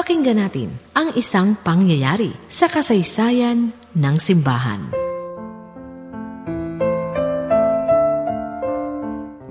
Pakinggan natin ang isang pangyayari sa kasaysayan ng simbahan.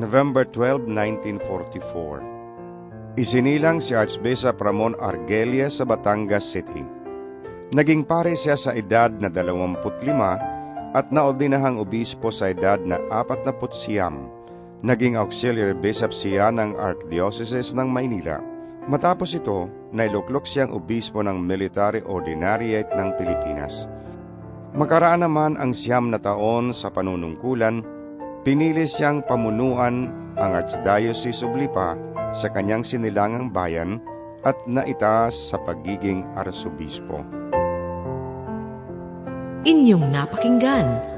November 12, 1944 Isinilang si Archbishop Ramon Argelia sa Batangas City. Naging pare siya sa edad na 25 at naordinahang obispo sa edad na 49 Naging auxiliary bishop siya ng Archdiocese ng Maynila. Matapos ito, nailuklok siyang obispo ng Military Ordinariate ng Pilipinas. Makaraan naman ang siyam na taon sa panunungkulan, pinili siyang pamunuan ang Archdiocese of Lipa sa kanyang sinilangang bayan at naitaas sa pagiging arsobispo. Inyong napakinggan